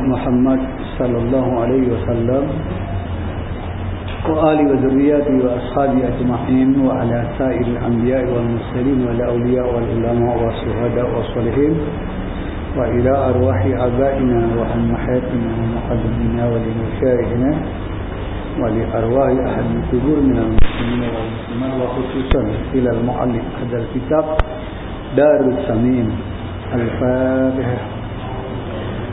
محمد صلى الله عليه وسلم وآل وذرياته وأصحابه أجمعين وعلى سائر الأنبياء والمرسلين والأولياء والعلماء والشهداء والصالحين وإلى أرواح آبائنا وأمهاتنا ومقدمينا ولمشايخنا ولأرواح أهل القبور من المسلمين والمسلمات وخصوصا إلى المعلم هذا الكتاب دار السمين الفاتحة.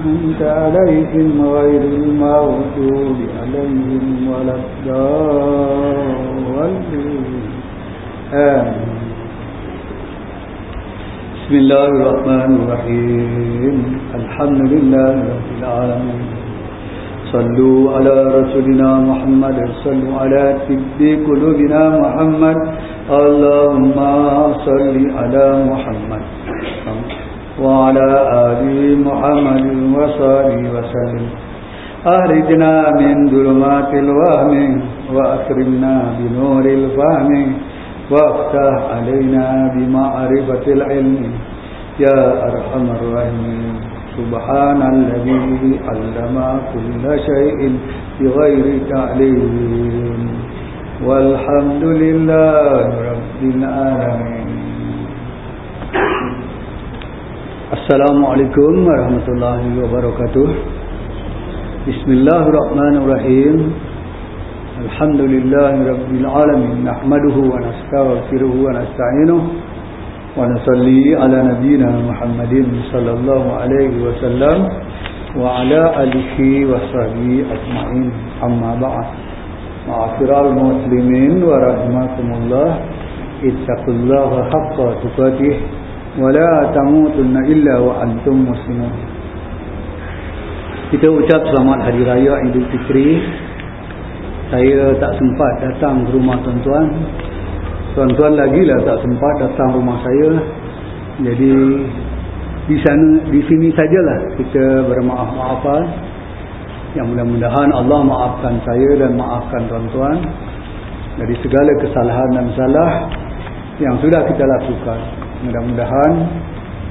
أنعمت عليهم غير المغضوب عليهم ولا الضالين. آمين. بسم الله الرحمن الرحيم. الحمد لله رب العالمين. صلوا على رسولنا محمد صلوا على طب قلوبنا محمد. اللهم صل على محمد. وعلى آل محمد وصحبه وسلم. أخرجنا من ظلمات الوهم وأكرمنا بنور الفهم. وافتح علينا بمعرفة العلم. يا أرحم الراحمين. سبحان الذي علم كل شيء بغير تعليم. والحمد لله رب العالمين. Assalamualaikum warahmatullahi wabarakatuh. Bismillahirrahmanirrahim. Alhamdulillahi rabbil alamin. Nahmaduhu wa nastaghfiruhu wa nasta'inuh Wa nasalli ala nabina Muhammadin sallallahu alaihi wasallam Wa ala alihi wa sahbihi ajma'in. Amma ba'd. Ma'afiral muslimin wa rahmatullah Ittaqullaha haqqa tuqatih wala tamutunna illa wa antum muslimun. Kita ucap selamat hari raya Idul Fitri. Saya tak sempat datang ke rumah tuan-tuan. Tuan-tuan lagi lah tak sempat datang rumah saya. Jadi di sana di sini sajalah kita bermaaf-maafan. Yang mudah-mudahan Allah maafkan saya dan maafkan tuan-tuan dari segala kesalahan dan salah yang sudah kita lakukan Mudah-mudahan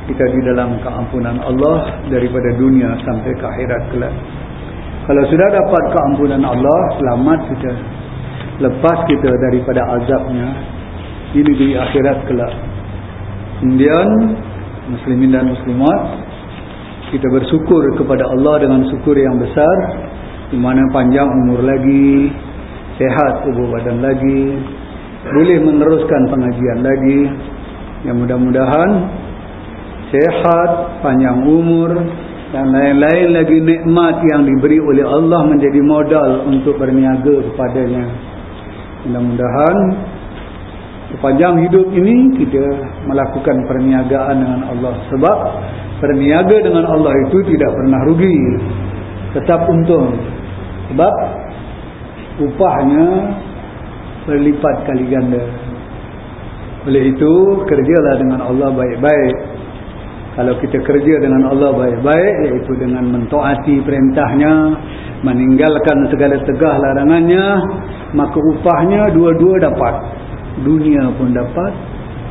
kita di dalam keampunan Allah daripada dunia sampai ke akhirat kelak. Kalau sudah dapat keampunan Allah, selamat kita. Lepas kita daripada azabnya di negeri akhirat kelak. Kemudian muslimin dan muslimat kita bersyukur kepada Allah dengan syukur yang besar di mana panjang umur lagi, sehat tubuh badan lagi, boleh meneruskan pengajian lagi yang mudah-mudahan sehat, panjang umur dan lain-lain lagi nikmat yang diberi oleh Allah menjadi modal untuk berniaga kepadanya. Mudah-mudahan sepanjang hidup ini kita melakukan perniagaan dengan Allah. Sebab berniaga dengan Allah itu tidak pernah rugi tetap untung. Sebab upahnya berlipat kali ganda oleh itu kerjalah dengan Allah baik-baik. Kalau kita kerja dengan Allah baik-baik iaitu dengan mentaati perintahnya, meninggalkan segala tegah larangannya, maka upahnya dua-dua dapat. Dunia pun dapat,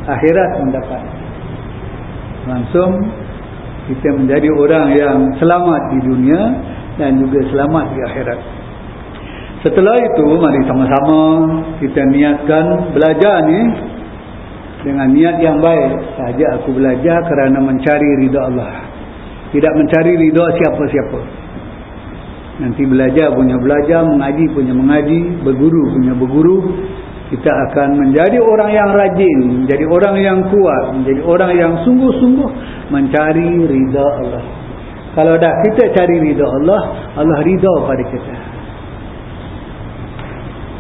akhirat pun dapat. Langsung kita menjadi orang yang selamat di dunia dan juga selamat di akhirat. Setelah itu mari sama-sama kita niatkan belajar ni dengan niat yang baik saja aku belajar kerana mencari ridha Allah. Tidak mencari ridha siapa-siapa. Nanti belajar punya belajar mengaji punya mengaji berguru punya berguru kita akan menjadi orang yang rajin menjadi orang yang kuat menjadi orang yang sungguh-sungguh mencari ridha Allah. Kalau dah kita cari ridha Allah Allah ridha pada kita.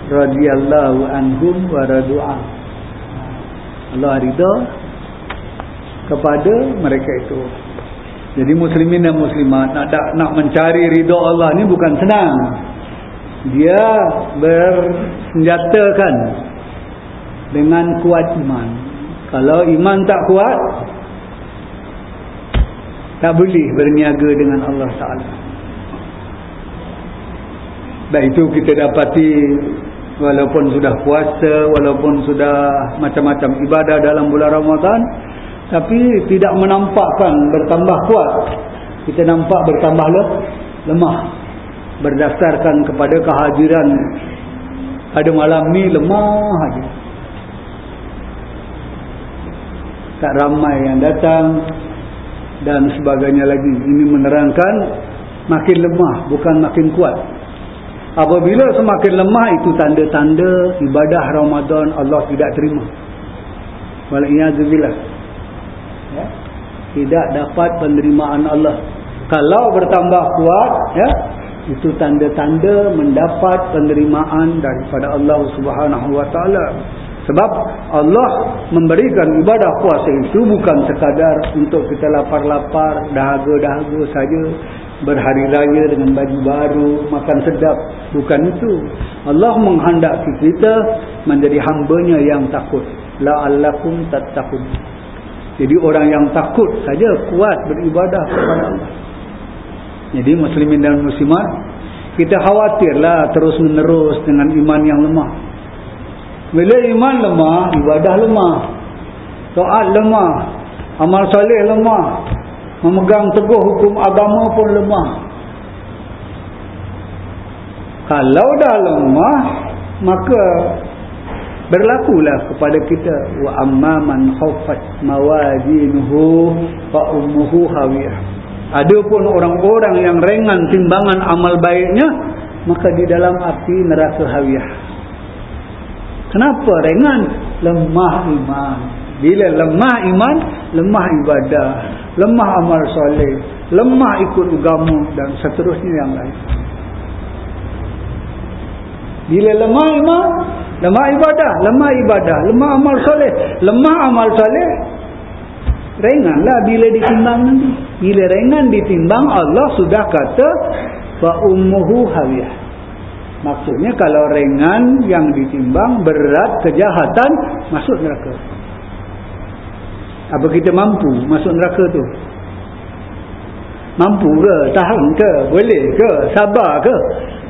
Radhiyallahu anhum wa radu'an Allah rida kepada mereka itu. Jadi muslimin dan muslimat nak nak mencari ridha Allah ni bukan senang. Dia bersenjatakan dengan kuat iman kalau iman tak kuat tak boleh berniaga dengan Allah Ta'ala dan itu kita dapati walaupun sudah puasa walaupun sudah macam-macam ibadah dalam bulan Ramadan tapi tidak menampakkan bertambah kuat. Kita nampak bertambah lemah. Berdasarkan kepada kehadiran pada malam ni lemah saja tak ramai yang datang dan sebagainya lagi. Ini menerangkan makin lemah bukan makin kuat apabila semakin lemah itu tanda-tanda ibadah Ramadan Allah tidak terima. Walaiyazubillah ya? Tidak dapat penerimaan Allah. Kalau bertambah kuat ya itu tanda-tanda mendapat penerimaan daripada Allah Subhanahu wa taala. Sebab Allah memberikan ibadah puasa itu bukan sekadar untuk kita lapar-lapar dahaga-dahaga saja berhari raya dengan baju baru makan sedap. Bukan itu. Allah menghendaki kita menjadi hambanya yang takut. La'allakum tattaqun. Jadi orang yang takut saja kuat beribadah kepada Allah. Jadi muslimin dan muslimat kita khawatirlah terus menerus dengan iman yang lemah. Bila iman lemah ibadah lemah. Taat lemah. Amal soleh lemah memegang teguh hukum agama pun lemah. Kalau dah lemah maka berlakulah kepada kita. Wa amman khaffat mawazinuhu fa ummuhu hawiyah. Adapun orang-orang yang ringan timbangan amal baiknya maka di dalam api neraka hawiyah. Kenapa ringan? Lemah iman. Bila lemah iman lemah ibadah lemah amal soleh, lemah ikut agama dan seterusnya yang lain. Bila lemah iman, lemah ibadah, lemah ibadah, lemah amal soleh, lemah amal soleh, ringanlah bila ditimbang nanti. Bila ringan ditimbang, Allah sudah kata, fa ummuhu hawiyah. Maksudnya kalau ringan yang ditimbang berat kejahatan masuk neraka. Apa kita mampu masuk neraka tu? Mampu ke? Tahan ke? Boleh ke? Sabar ke?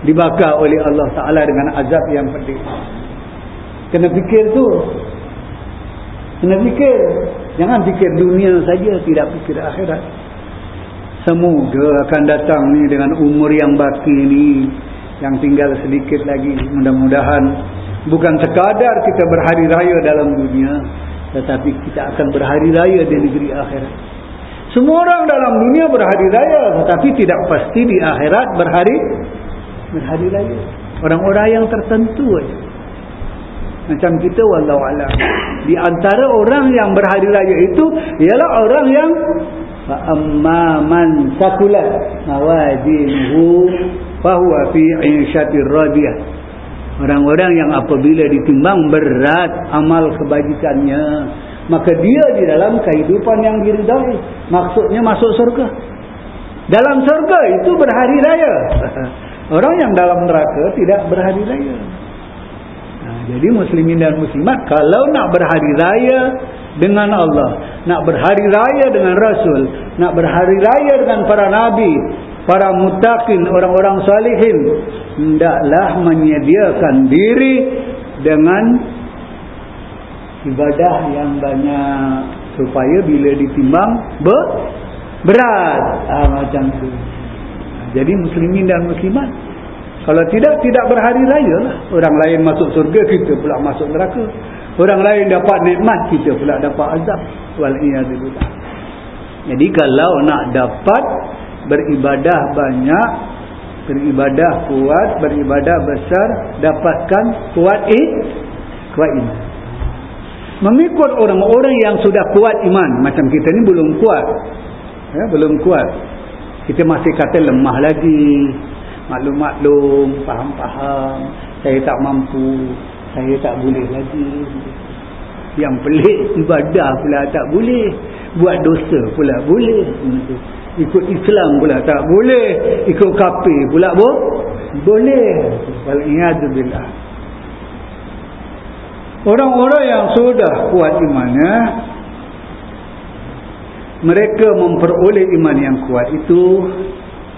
Dibakar oleh Allah Ta'ala dengan azab yang pedih. Kena fikir tu. Kena fikir. Jangan fikir dunia saja, tidak fikir akhirat. Semoga akan datang ni dengan umur yang baki ni. Yang tinggal sedikit lagi. Mudah-mudahan. Bukan sekadar kita berhari raya dalam dunia tetapi kita akan berhari raya di negeri akhirat. Semua orang dalam dunia berhari raya tetapi tidak pasti di akhirat berhari berhari raya. Orang-orang yang tertentu saja macam kita wallahu alam. Di antara orang yang berhari raya itu ialah orang yang amma man sakulat mawazinuhu fa huwa fi 'ishatir radiyah Orang-orang yang apabila ditimbang berat amal kebajikannya. Maka dia di dalam kehidupan yang diridai. Maksudnya masuk surga. Dalam surga itu berhari raya. Orang yang dalam neraka tidak berhari raya. Nah, jadi muslimin dan muslimat. Kalau nak berhari raya dengan Allah. Nak berhari raya dengan Rasul. Nak berhari raya dengan para Nabi para mutakin orang-orang salihin hendaklah menyediakan diri dengan ibadah yang banyak supaya bila ditimbang ber berat. Ha, macam tu. Jadi muslimin dan muslimat kalau tidak tidak berhari raya lah. Orang lain masuk surga kita pula masuk neraka. Orang lain dapat nikmat kita pula dapat azab. Jadi kalau nak dapat beribadah banyak beribadah kuat beribadah besar dapatkan kuat eh kuat iman. Mengikut orang-orang yang sudah kuat iman macam kita ni belum kuat. Ya, belum kuat. Kita masih kata lemah lagi maklum-maklum faham-faham saya tak mampu saya tak boleh lagi. Yang pelik ibadah pula tak boleh buat dosa pula boleh. Ikut Islam pula tak boleh. Ikut kafir pula bo? boleh. Orang-orang yang sudah kuat imannya mereka memperoleh iman yang kuat itu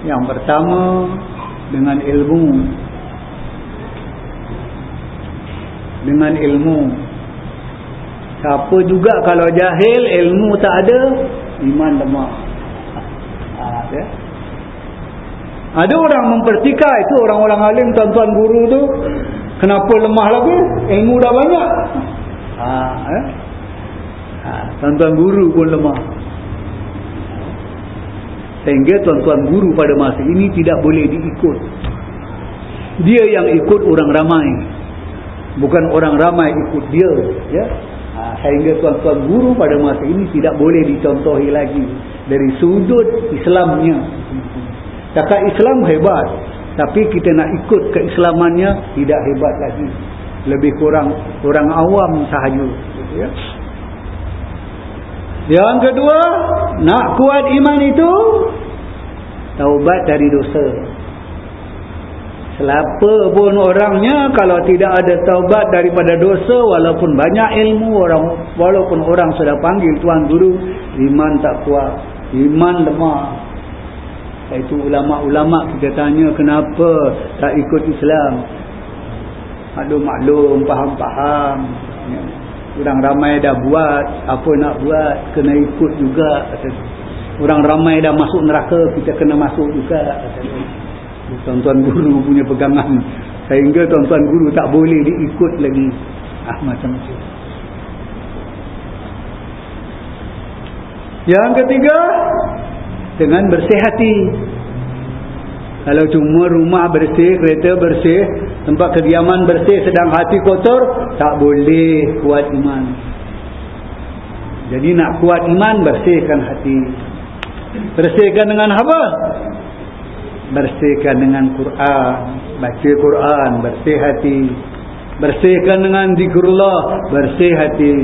yang pertama dengan ilmu. Dengan ilmu siapa juga kalau jahil ilmu tak ada iman lemah. Ha, ada orang mempertikai itu orang-orang alim tuan-tuan guru tu kenapa lemah lagi? Ilmu dah banyak. Ha, eh? ha, tuan-tuan guru pun lemah. Sehingga tuan-tuan guru pada masa ini tidak boleh diikut. Dia yang ikut orang ramai. Bukan orang ramai ikut dia ya sehingga tuan-tuan guru pada masa ini tidak boleh dicontohi lagi dari sudut Islamnya. Cakap Islam hebat tapi kita nak ikut keislamannya tidak hebat lagi. Lebih kurang orang awam sahaja ya. Yang kedua nak kuat iman itu taubat dari dosa Selapa pun orangnya kalau tidak ada taubat daripada dosa walaupun banyak ilmu orang walaupun orang sudah panggil tuan guru iman tak kuat iman lemah. Itu ulama-ulama kita tanya kenapa tak ikut Islam? Maklum-maklum faham-faham orang ramai dah buat apa nak buat? Kena ikut juga orang ramai dah masuk neraka kita kena masuk juga tuan-tuan guru punya pegangan. Sehingga tuan-tuan guru tak boleh diikut lagi. Ah macam tu. Yang ketiga dengan bersih hati. Kalau cuma rumah bersih kereta bersih tempat kediaman bersih sedang hati kotor tak boleh kuat iman. Jadi nak kuat iman bersihkan hati. Bersihkan dengan apa bersihkan dengan Quran baca Quran bersih hati. Bersihkan dengan zikrullah bersih hati.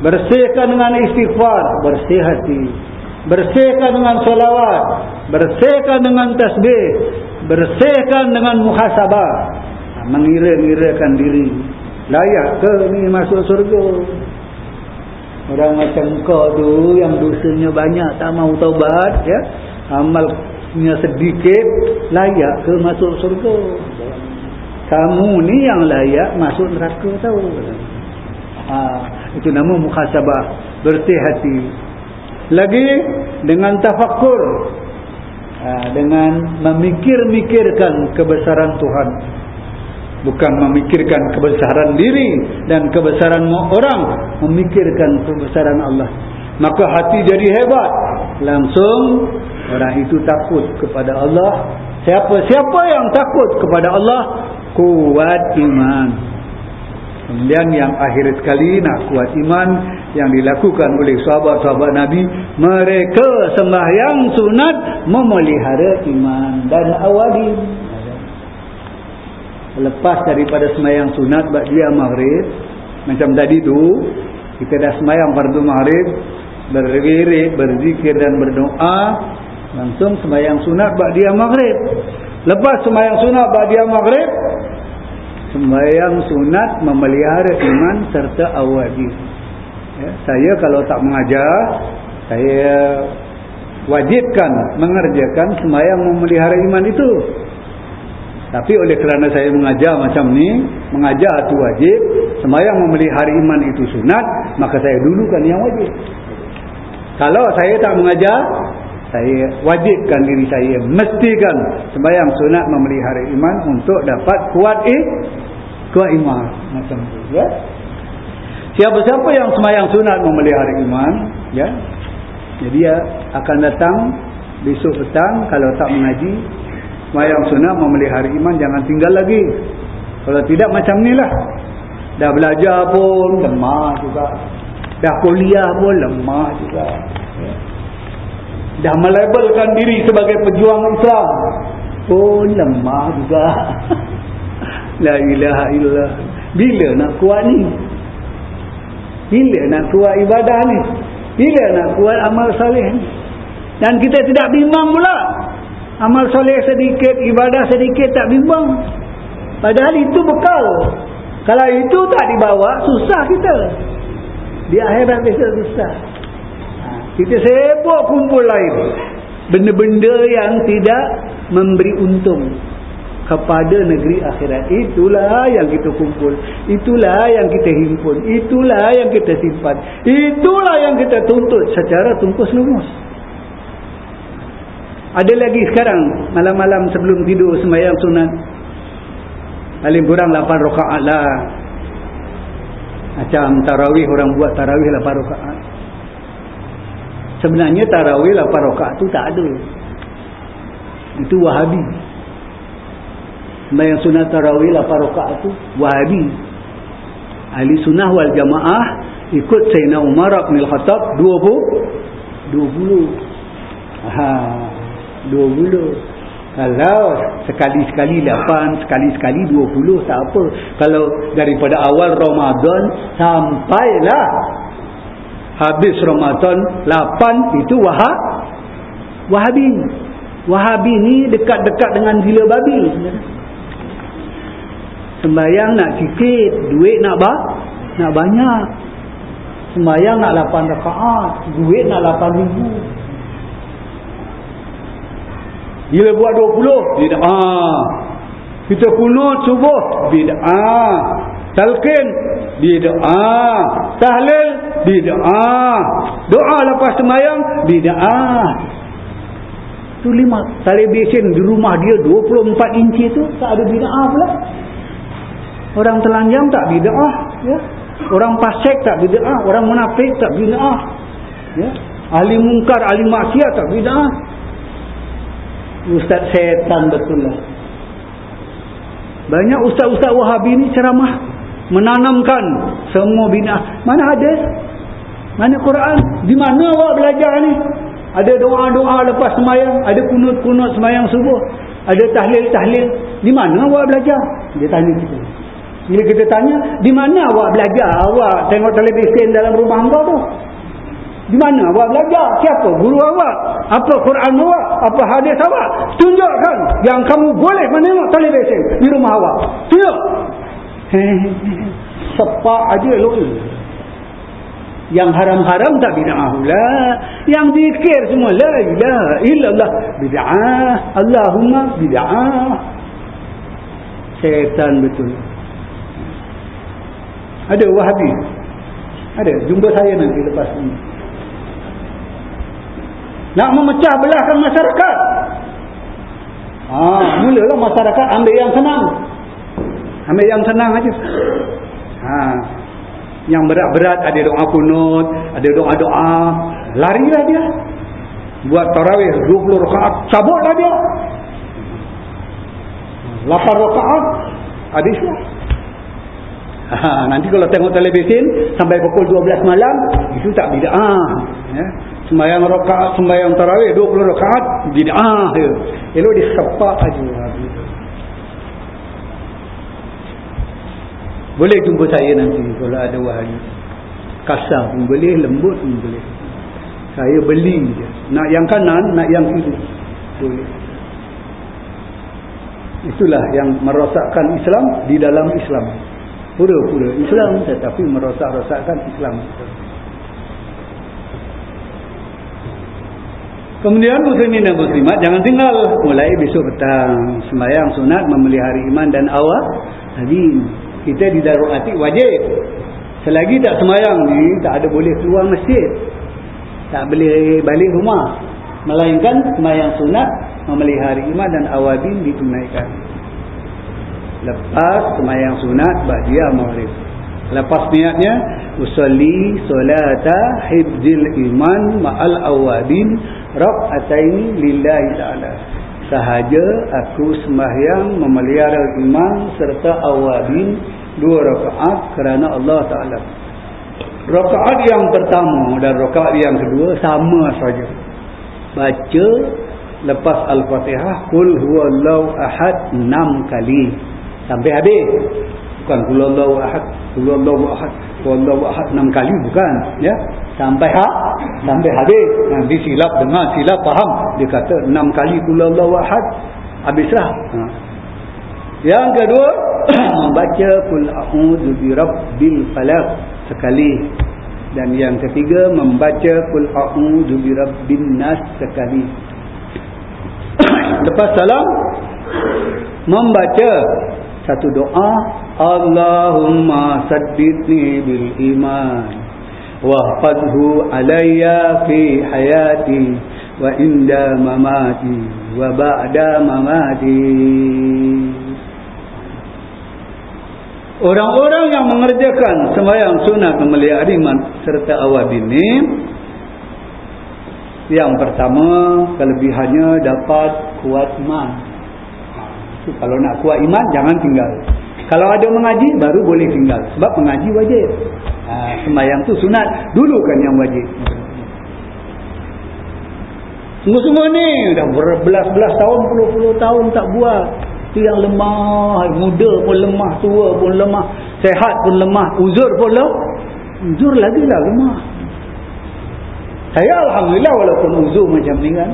Bersihkan dengan istighfar bersih hati. Bersihkan dengan selawat bersihkan dengan tasbih. Bersihkan dengan muhasabah. Mengira-ngirakan diri. Layak ke ni masuk surga? Orang macam kau tu yang dosanya banyak tak mau taubat ya? Amal punya sedikit layak ke masuk surga. Kamu ni yang layak masuk neraka tahu ha, itu nama mukhasabah bersih hati. Lagi dengan tafakur ha, dengan memikir-mikirkan kebesaran Tuhan. Bukan memikirkan kebesaran diri dan kebesaran orang memikirkan kebesaran Allah maka hati jadi hebat langsung Orang itu takut kepada Allah. Siapa-siapa yang takut kepada Allah, kuat iman. Kemudian yang akhir sekali nak kuat iman yang dilakukan oleh sahabat-sahabat Nabi, mereka sembahyang sunat memelihara iman dan awali. Lepas daripada sembahyang sunat dia maghrib, macam tadi tu, kita dah sembahyang fardu maghrib, berwirid, berzikir dan berdoa, langsung sembahyang sunat ba'diyah maghrib. Lepas sembahyang sunat ba'diyah maghrib sembahyang sunat memelihara iman serta awajib ya, saya kalau tak mengajar saya wajibkan mengerjakan sembahyang memelihara iman itu. Tapi oleh kerana saya mengajar macam ni mengajar itu wajib sembahyang memelihara iman itu sunat maka saya dulukan yang wajib kalau saya tak mengajar saya wajibkan diri saya. Mestikan sembahyang sunat memelihara iman untuk dapat kuat eh kuat iman. Macam tu ya. Siapa-siapa yang sembahyang sunat memelihara iman ya jadi dia akan datang besok petang kalau tak mengaji. Sembahyang sunat memelihara iman jangan tinggal lagi. Kalau tidak macam ni lah. Dah belajar pun lemah juga dah kuliah pun lemah juga. Dah melabelkan diri sebagai pejuang Islam oh lemah juga. La ilaha illallah. Bila nak kuat ni? Bila nak kuat ibadah ni? Bila nak kuat amal soleh ni? Dan kita tidak bimbang pula. Amal soleh sedikit ibadah sedikit tak bimbang. Padahal itu bekal. Kalau itu tak dibawa susah kita di akhirat kita susah ha, kita sibuk kumpul lain. Benda-benda yang tidak memberi untung kepada negeri akhirat. Itulah yang kita kumpul. Itulah yang kita himpun. Itulah yang kita simpan. Itulah yang kita tuntut secara tungkus lumus. Ada lagi sekarang malam-malam sebelum tidur sembahyang sunat. Paling kurang 8 rakaat lah macam tarawih orang buat tarawih 8 rakaat. Sebenarnya tarawih 8 rakaat tu tak ada. Itu wahabi. Sembahyang sunat tarawih 8 rakaat tu wahabi. Ahli sunnah wal jamaah ikut Sayyidina Umar bin Khattab 20 20 ha 20 kalau sekali-sekali 8 sekali-sekali 20 tak apa kalau daripada awal Ramadan sampailah habis Ramadan 8 itu wahab wahabi wahabi ni dekat-dekat dengan gila babi Sembayang nak sikit, duit nak ba? Nak banyak. Sembayang nak 8 rakaat, duit nak 8 ribu. Bila buat 20, bid'ah. Kita kunut subuh, bid'ah. Talqin, bid'ah. Tahlil, bid'ah. Doa lepas sembayang, bid'ah. Tu lima. Television di rumah dia 24 inci tu, tak ada bid'ah pula. Orang telanjang tak bid'ah, ya. Orang fasik tak bid'ah, orang munafik tak bid'ah. Ya. Ahli mungkar, ahli maksiat tak bid'ah. Ustaz setan betul lah. Banyak ustaz-ustaz Wahabi ni ceramah menanamkan semua bid'ah. Mana ada? Mana Quran? Di mana awak belajar ni? Ada doa-doa lepas semayang, ada kunut-kunut semayang subuh, ada tahlil-tahlil. Di mana awak belajar? Dia tanya kita. Bila kita tanya, di mana awak belajar? Awak tengok televisyen dalam rumah anda tu. Di mana awak belajar? Siapa? Guru awak? Apa Quran awak? Apa hadis awak? Tunjukkan yang kamu boleh menengok televisyen di rumah awak. Tunjuk. Sepak aja lo. Yang haram-haram tak bid'ah pula. Yang zikir semua. La ilaha illallah. Bid'ah. Allahumma bid'ah. Setan betul. Ada wahabi. Ada. Jumpa saya nanti lepas ini. Nak memecah belahkan masyarakat. Ha, mulalah masyarakat ambil yang senang. Ambil yang senang aja. Ha. Yang berat-berat ada doa kunut, ada doa-doa, larilah dia. Buat tarawih 20 rakaat, cabutlah dia. 8 rakaat, hadislah. Ha, nanti kalau tengok televisyen sampai pukul 12 malam itu tak bid'ah ya. Sembahyang rakaat sembahyang tarawih 20 rakaat bid'ah ya. elok disepak aja. Boleh jumpa saya nanti kalau ada wahyu. Kasar pun boleh lembut pun boleh. Saya beli je. Nak yang kanan nak yang kiri. Boleh. Itulah yang merosakkan Islam di dalam Islam. Pura-pura Islam tetapi merosak-rosakkan Islam kemudian muslimin dan muslimat jangan tinggal. Mulai besok petang. Sembahyang sunat memelihara iman dan awal Jadi kita di Darul Atik wajib. Selagi tak sembahyang ni tak ada boleh keluar masjid. Tak boleh balik rumah. Melainkan sembahyang sunat memelihara iman dan awabin ditunaikan. Lepas semayang sunat ba'diyah maghrib lepas niatnya usalli solata hibzil iman ma'al awabin rak'ataini lillahi ta'ala. Sahaja aku sembahyang memelihara iman serta awabin dua rakaat kerana Allah Ta'ala. Rakaat yang pertama dan rakaat yang kedua sama saja. Baca lepas Al-Fatihah Kul huwallahu ahad enam kali. Sampai habis. Bukan kulullahu ahad kulullahu ahad kulullahu ahad enam kali bukan ya? Sampai ha sampai habis. Nanti silap dengar silap faham. Dia kata enam kali kulullahu ahad. Habislah. Ha. yang kedua membaca kul a'udzu birabbil falaq sekali. Dan yang ketiga membaca kul a'udzu birabbin nas sekali. Lepas salam membaca satu doa Iman wahfazhu alayya fi hayati wa inda mamati wa ba'da mamati Orang-orang yang mengerjakan sembahyang sunat memelihara iman serta awal ini yang pertama kelebihannya dapat kuat iman. So, kalau nak kuat iman jangan tinggal. Kalau ada mengaji baru boleh tinggal sebab mengaji wajib. Ha, sembahyang tu sunat dulu kan yang wajib. Semua-semua ni dah berbelas-belas tahun, puluh-puluh tahun tak buat. Itu yang lemah, muda pun lemah, tua pun lemah, sehat pun lemah, uzur pun lemah. Uzur lagi lah lemah. Saya Alhamdulillah walaupun uzur macam ni kan.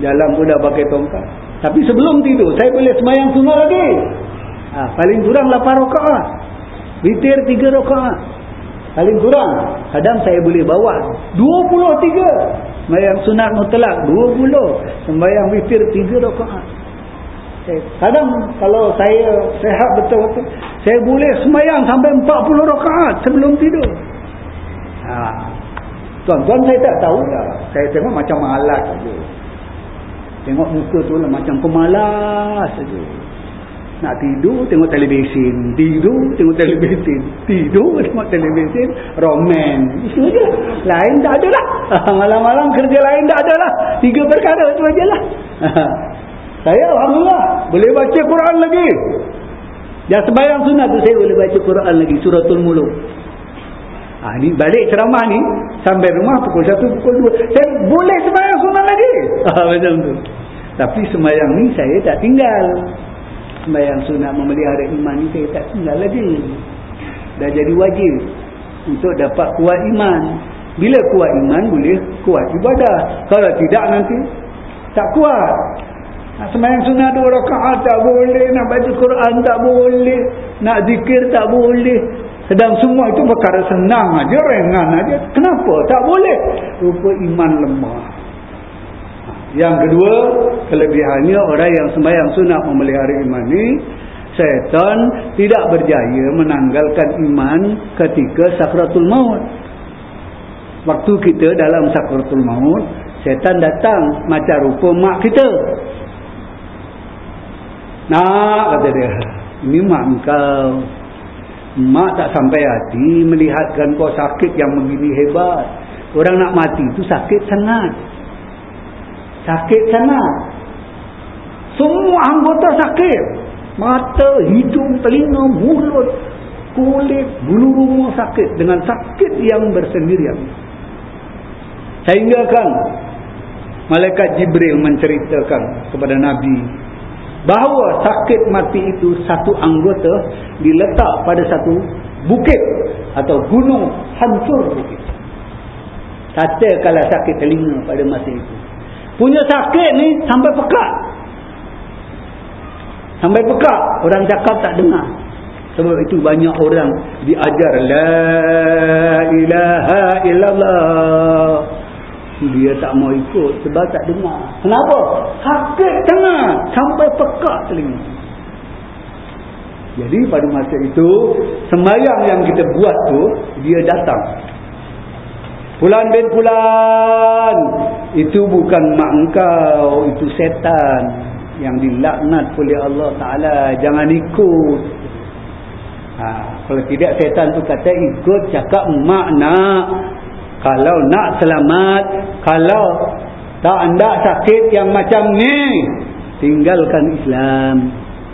Jalan pun dah pakai tongkat. Tapi sebelum tidur, saya boleh semayang sunnah lagi. Ha, paling kurang 8 rakaat. Witir 3 rakaat. Paling kurang. Kadang saya boleh bawa 23. Sembayang sunat mutlak 20. Sembayang witir 3 rakaat. Kadang kalau saya sehat betul-betul, saya boleh sembayang sampai 40 rakaat sebelum tidur. Ha. Tuan-tuan saya tak tahu lah. Saya tengok macam malas saja. Tengok muka tu lah macam pemalas saja. Nak tidur tengok televisyen, tidur tengok televisyen, tidur tengok televisyen, roman. Itu aja. Lain tak ada lah. Malam-malam kerja lain tak ada lah. Tiga perkara tu aja lah. saya Alhamdulillah boleh baca Quran lagi. Yang sembahyang sunat tu saya boleh baca Quran lagi. Suratul Muluk. Ha, ni balik ceramah ni sampai rumah pukul 1 pukul 2 saya boleh sembahyang sunat lagi ha, macam tu tapi sembahyang ni saya tak tinggal sembahyang sunat memelihara iman saya tak tinggal lagi. Dah jadi wajib untuk dapat kuat iman. Bila kuat iman boleh kuat ibadah. Kalau tidak nanti tak kuat. Nak sembahyang sunat dua rakaat tak boleh. Nak baca Quran tak boleh. Nak zikir tak boleh. Sedang semua itu perkara senang aja ringan aja. Kenapa? Tak boleh. Rupa iman lemah yang kedua, kelebihannya orang yang sembahyang sunat memelihara iman ini, syaitan tidak berjaya menanggalkan iman ketika sakratul maut. Waktu kita dalam sakratul maut, syaitan datang macam rupa mak kita. Nak, kata dia, ini mak kau. Mak tak sampai hati melihatkan kau sakit yang begini hebat. Orang nak mati itu sakit sangat sakit sana. Semua anggota sakit. Mata, hidung, telinga, mulut kulit, bulu rumah sakit dengan sakit yang bersendirian. Sehingga kan malaikat Jibril menceritakan kepada Nabi bahawa sakit mati itu satu anggota diletak pada satu bukit atau gunung hancur bukit. Katakanlah sakit telinga pada masa itu punya sakit ni sampai pekat sampai pekat orang cakap tak dengar. Sebab itu banyak orang diajar la ilaha illallah. Dia tak mau ikut sebab tak dengar. Kenapa? sakit tengah sampai pekat telinga. Jadi pada masa itu semayang yang kita buat tu dia datang Pulan bin Pulan itu bukan mak engkau itu setan yang dilaknat oleh Allah Taala. Jangan ikut. Ha, kalau tidak setan tu kata ikut cakap mak nak. Kalau nak selamat kalau tak anda sakit yang macam ni tinggalkan Islam.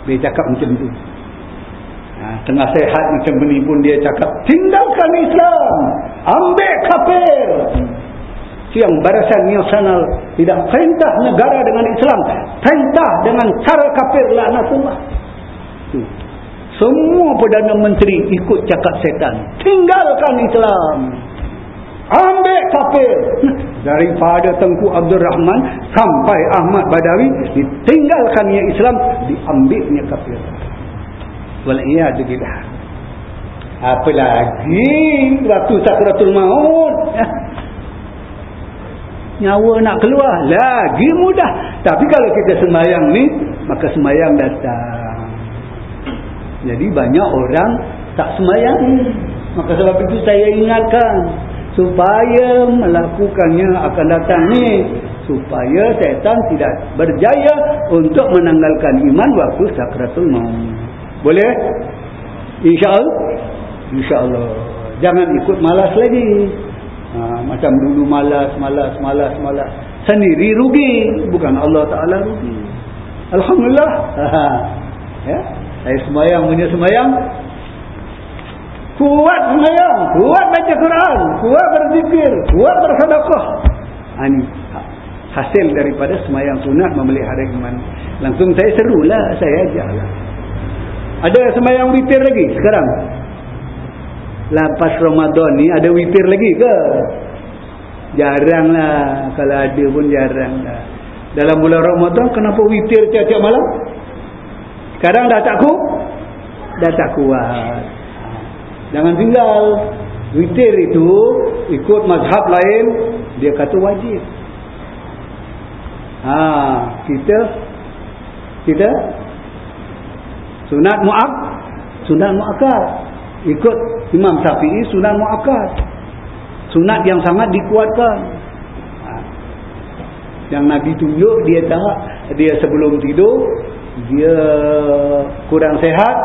Dia cakap macam tu tengah sehat macam ni pun dia cakap tinggalkan Islam. Ambil kafir. Yang barisan nasional tidak perintah negara dengan Islam. Perintah dengan cara kafir laknatullah semua Perdana Menteri ikut cakap setan tinggalkan Islam. Ambil kafir. Daripada Tengku Abdul Rahman sampai Ahmad Badawi ditinggalkannya Islam diambilnya kafir Wal'iyadu billah. Apa lagi waktu sakratul maut? Nyawa nak keluar lagi mudah. Tapi kalau kita semayang ni, maka semayang datang. Jadi banyak orang tak semayang. Maka sebab itu saya ingatkan supaya melakukannya akan datang ni supaya setan tidak berjaya untuk menanggalkan iman waktu sakratul maut. Boleh? Insya-Allah. Insya-Allah. Jangan ikut malas lagi. Ha, macam dulu malas, malas, malas, malas. Sendiri rugi, bukan Allah Taala rugi. Alhamdulillah. Ha, ya. Saya semayang punya semayang. Kuat semayang, kuat baca Quran, kuat berzikir, kuat bersedekah. Ini ha, hasil daripada semayang sunat memelihara iman. Langsung saya serulah, saya ajaklah. Ada semayang witir lagi sekarang? Lepas Ramadan ni ada witir lagi ke? Jarang lah. Kalau ada pun jarang lah. Dalam bulan Ramadan kenapa witir tiap-tiap malam? Sekarang dah tak kuat? Dah tak kuat. Jangan tinggal. Witir itu ikut mazhab lain. Dia kata wajib. Ha, kita kita Sunat mu'ak Sunat mu'akad Ikut Imam Syafi'i sunat mu'akad Sunat yang sangat dikuatkan. Ha. Yang Nabi tunjuk dia tak Dia sebelum tidur Dia kurang sehat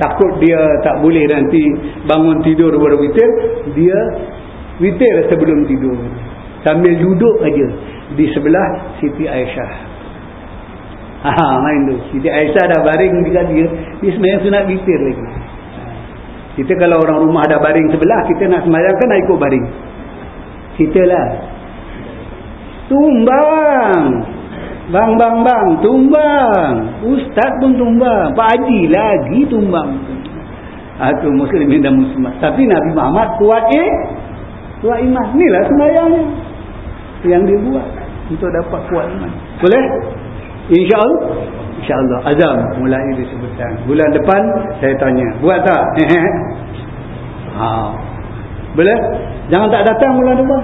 Takut dia tak boleh nanti Bangun tidur berwitir Dia witir sebelum tidur. Sambil duduk aja Di sebelah Siti Aisyah Ha, main tu. Siti Aisyah dah baring dengan dia. Dia semayang sunat witir lagi. Ha. Kita kalau orang rumah dah baring sebelah, kita nak semayang kan nak ikut baring. Kita lah. Tumbang. Bang, bang, bang. Tumbang. Ustaz pun tumbang. Pak Haji lagi tumbang. Itu ha, muslimin dan muslimat. Tapi Nabi Muhammad kuat eh. Kuat iman. Inilah semayangnya. Yang dia buat. Untuk dapat kuat iman. Boleh? InsyaAllah InsyaAllah Azam mulai disebutkan Bulan depan saya tanya Buat tak? ha. Boleh? Jangan tak datang bulan depan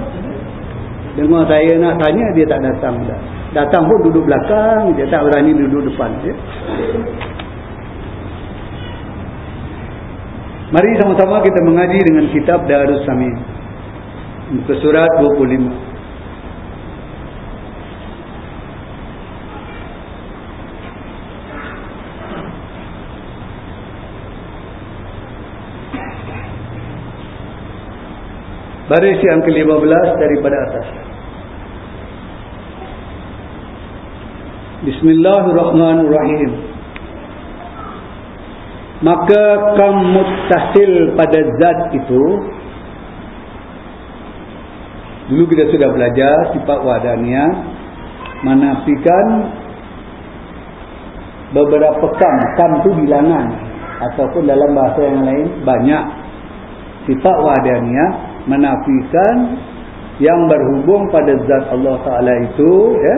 Dengar saya nak tanya Dia tak datang dah. Datang pun duduk belakang Dia tak berani duduk depan ya? Mari sama-sama kita mengaji dengan kitab Darus Samin Muka surat 25 Baris yang ke-15 daripada atas. Bismillahirrahmanirrahim. Maka kam muttasil pada zat itu Dulu kita sudah belajar sifat wahdaniah menafikan beberapa kam, kam tu bilangan ataupun dalam bahasa yang lain banyak sifat wahdaniah menafikan yang berhubung pada zat Allah Ta'ala itu ya,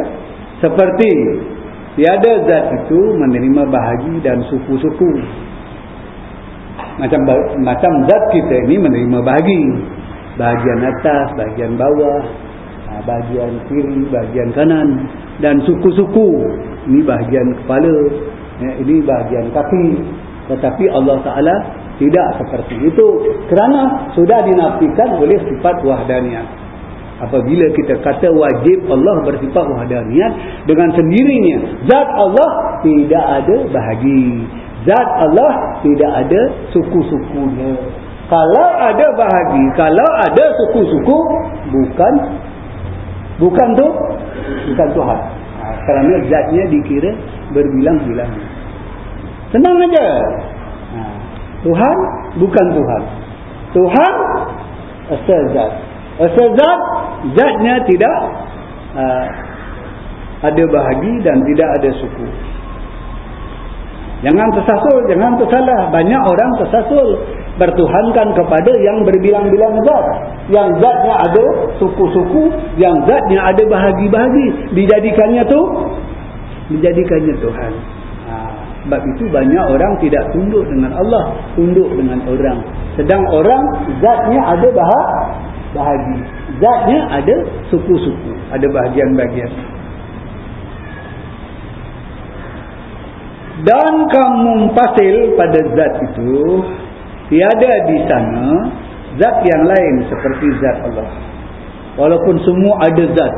seperti tiada zat itu menerima bahagi dan suku-suku. Macam macam zat kita ini menerima bahagi. Bahagian atas, bahagian bawah ha, bahagian kiri, bahagian kanan dan suku-suku. Ini bahagian kepala ya, ini bahagian kaki. Tetapi Allah Ta'ala tidak seperti itu. Kerana sudah dinafikan oleh sifat wahdaniyah. Apabila kita kata wajib Allah bersifat wahdaniyah. Dengan sendirinya. Zat Allah tidak ada bahagi. Zat Allah tidak ada suku-sukunya. Kalau ada bahagi. Kalau ada suku-suku. Bukan. Bukan tu. Bukan Tuhan. Ha, kerana zatnya dikira berbilang-bilang. Senang aja. Tuhan bukan Tuhan. Tuhan asal zat. Asal zat, zatnya tidak uh, ada bahagi dan tidak ada suku. Jangan tersasul, jangan tersalah. Banyak orang tersasul bertuhankan kepada yang berbilang-bilang zat. Yang zatnya ada suku-suku, yang zatnya ada bahagi-bahagi. Dijadikannya tu, dijadikannya Tuhan. Sebab itu banyak orang tidak tunduk dengan Allah tunduk dengan orang. Sedang orang zatnya ada bahagi. Zatnya ada suku-suku ada bahagian-bahagian. Dan kamu pasil pada zat itu tiada di sana zat yang lain seperti zat Allah. Walaupun semua ada zat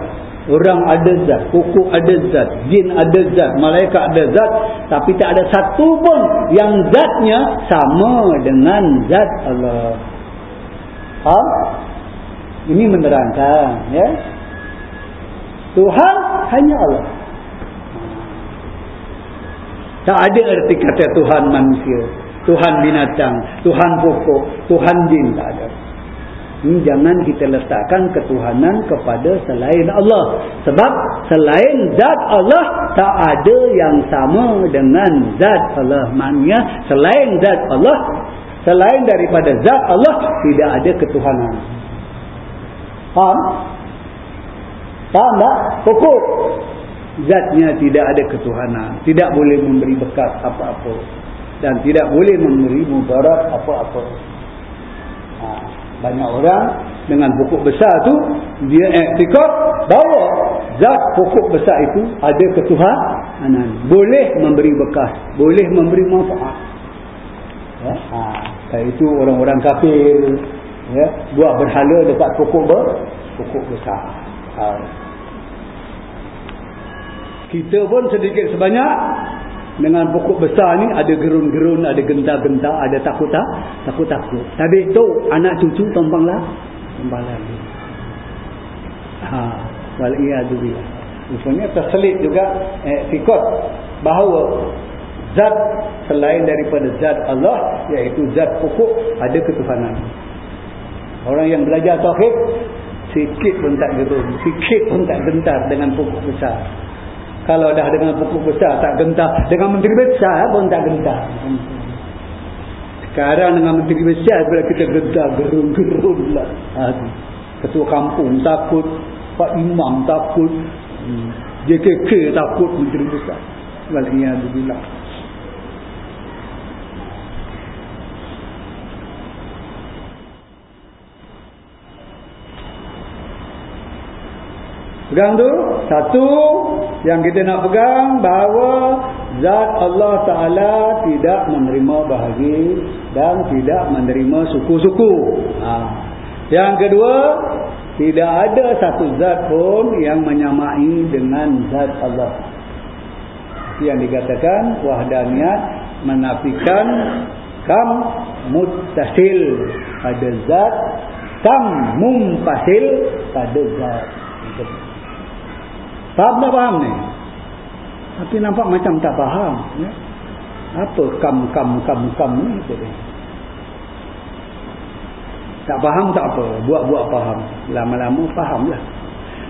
orang ada zat pokok ada zat jin ada zat malaikat ada zat tapi tak ada satu pun yang zatnya sama dengan zat Allah. Faham? ini menerangkan ya. Tuhan hanya Allah. Tak ada erti kata Tuhan manusia Tuhan binatang Tuhan pokok Tuhan jin tak ada ini jangan kita letakkan ketuhanan kepada selain Allah. Sebab selain zat Allah tak ada yang sama dengan zat Allah. Maknanya selain zat Allah selain daripada zat Allah tidak ada ketuhanan. Faham? faham tak? pokok zatnya tidak ada ketuhanan. Tidak boleh memberi bekas apa-apa. Dan tidak boleh memberi mubarak apa-apa banyak orang dengan pokok besar tu dia iktikad bahawa zat pokok besar itu ada ketuhanan boleh memberi bekas boleh memberi manfaat ya? ha, itu orang-orang kafir ya? buat berhala dekat pokok ber pokok besar ha, kita pun sedikit sebanyak dengan pokok besar ni ada gerun-gerun, ada gentar-gentar, ada takut-tak, takut-takut. Tapi tu anak cucu tumpanglah, tumpanglah. Ha, wal iyadu billah. Rupanya terselit juga eh, fikot bahawa zat selain daripada zat Allah iaitu zat pokok ada ketuhanan. Orang yang belajar tauhid sikit pun tak gerun, sikit pun tak gentar dengan pokok besar. Kalau dah dengan pokok besar tak gentar. Dengan menteri besar pun tak gentar. Sekarang dengan menteri besar bila kita gentar gerun-gerun lah. Ketua kampung takut. Pak Imam takut. JKK takut menteri besar. Walaikumsalam. Pegang tu. Satu. Yang kita nak pegang. Bahawa. Zat Allah Ta'ala tidak menerima bahagi. Dan tidak menerima suku-suku. Ha. Yang kedua. Tidak ada satu zat pun yang menyamai dengan zat Allah. Yang dikatakan. Wahdaniyat menafikan. Kam mutasil pada zat. Kam mumpasil pada zat. Faham tak faham ni? Tapi nampak macam tak faham. Ya? Apa kam kam kam kam ni? Tak faham tak apa. Buat-buat faham. Lama-lama faham lah.